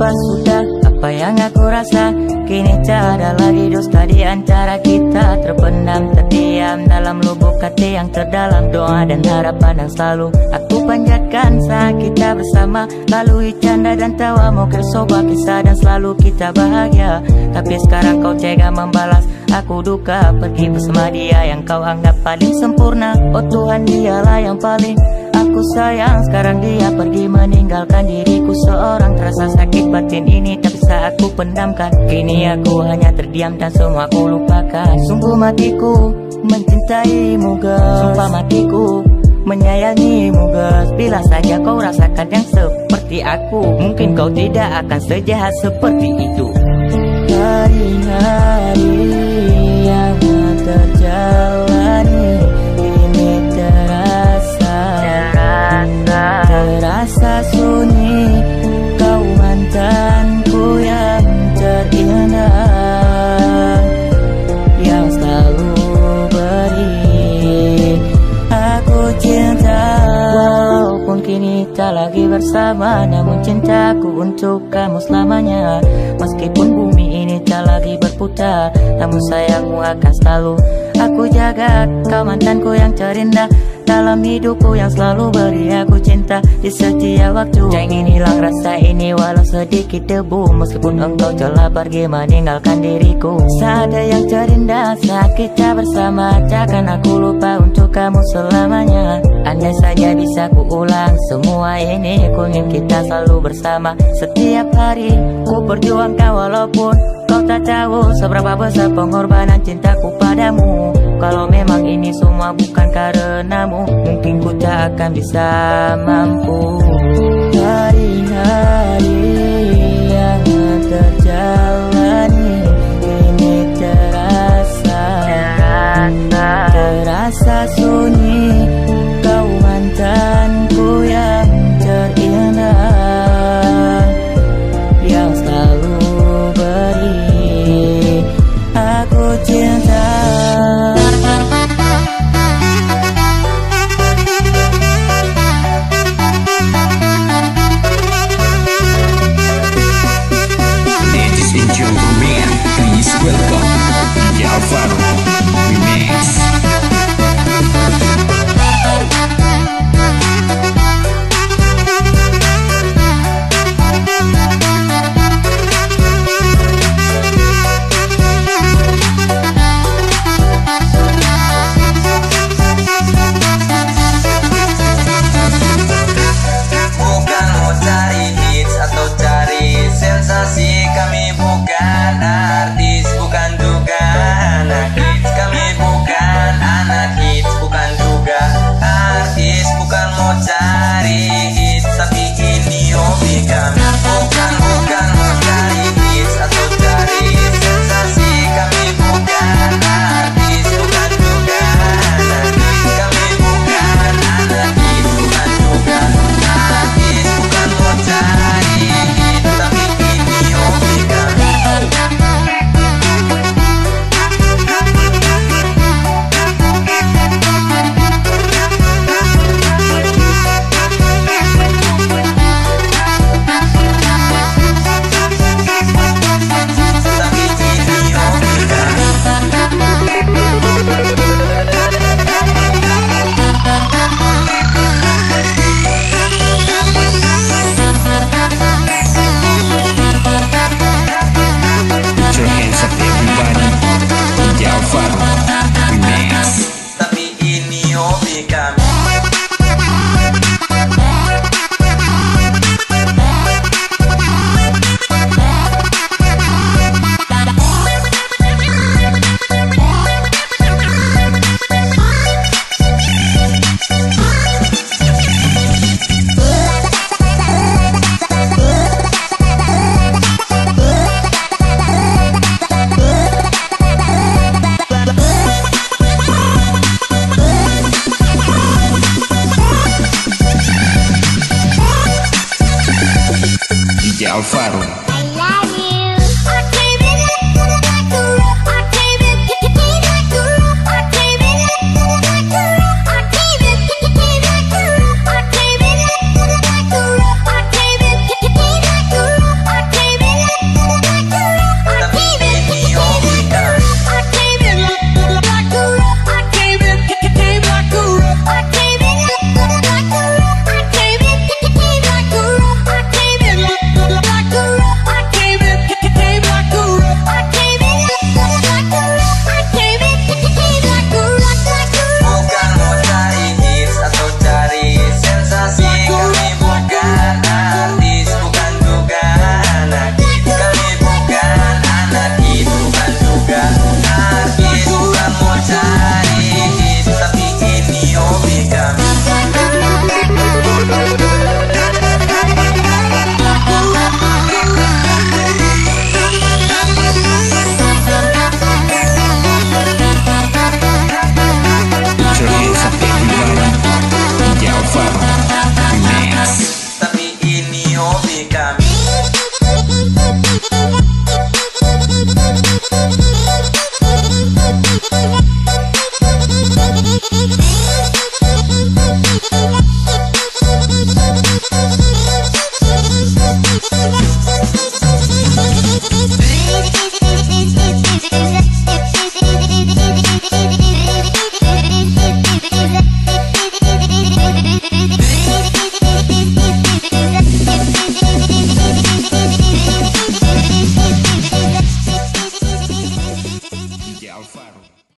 lupa sudah apa yang aku rasa? Kini tak ada lagi dusta di antara kita. Terpendam terdiam dalam lubuk hati yang terdalam Doa dan harapan yang selalu aku panjatkan. Saat kita bersama Lalui canda dan tawa mau kersoba kisah dan selalu kita bahagia. Tapi sekarang kau tega membalas aku duka. Pergi bersama dia yang kau anggap paling sempurna. Oh Tuhan dialah yang paling aku sayang Sekarang dia pergi meninggalkan diriku. Seorang Terasa sakit batin ini tak bisa aku pendamkan Kini aku hanya terdiam dan semua aku lupakan. Sungguh matiku mencintaimu guys Sumpah matiku menyayangimu guys Bila saja kau rasakan yang seperti aku Mungkin kau tidak akan sejahat seperti itu. Hari-hari bersama Namun cintaku untuk kamu selamanya. Meskipun bumi ini tak lagi berputar Namun sayangmu akan selalu Aku jaga. Kau mantanku yang terindah dalam hidupku yang selalu beri aku cinta Di setiap waktu. Jangan ingin hilang rasa ini walau sedikit debu. Meskipun engkau telah pergi meninggalkan diriku. Saat yang terindah saat kita bersama Takkan aku lupa untuk kamu selamanya Andai saja bisa ku ulang semua ini Ku ingin kita selalu bersama. Setiap hari ku perjuangkan walaupun Kau tak tahu seberapa besar pengorbanan cintaku padamu. Kalau memang ini semua bukan karenamu Mungkin ku tak akan bisa mampu Yang de Alfaro.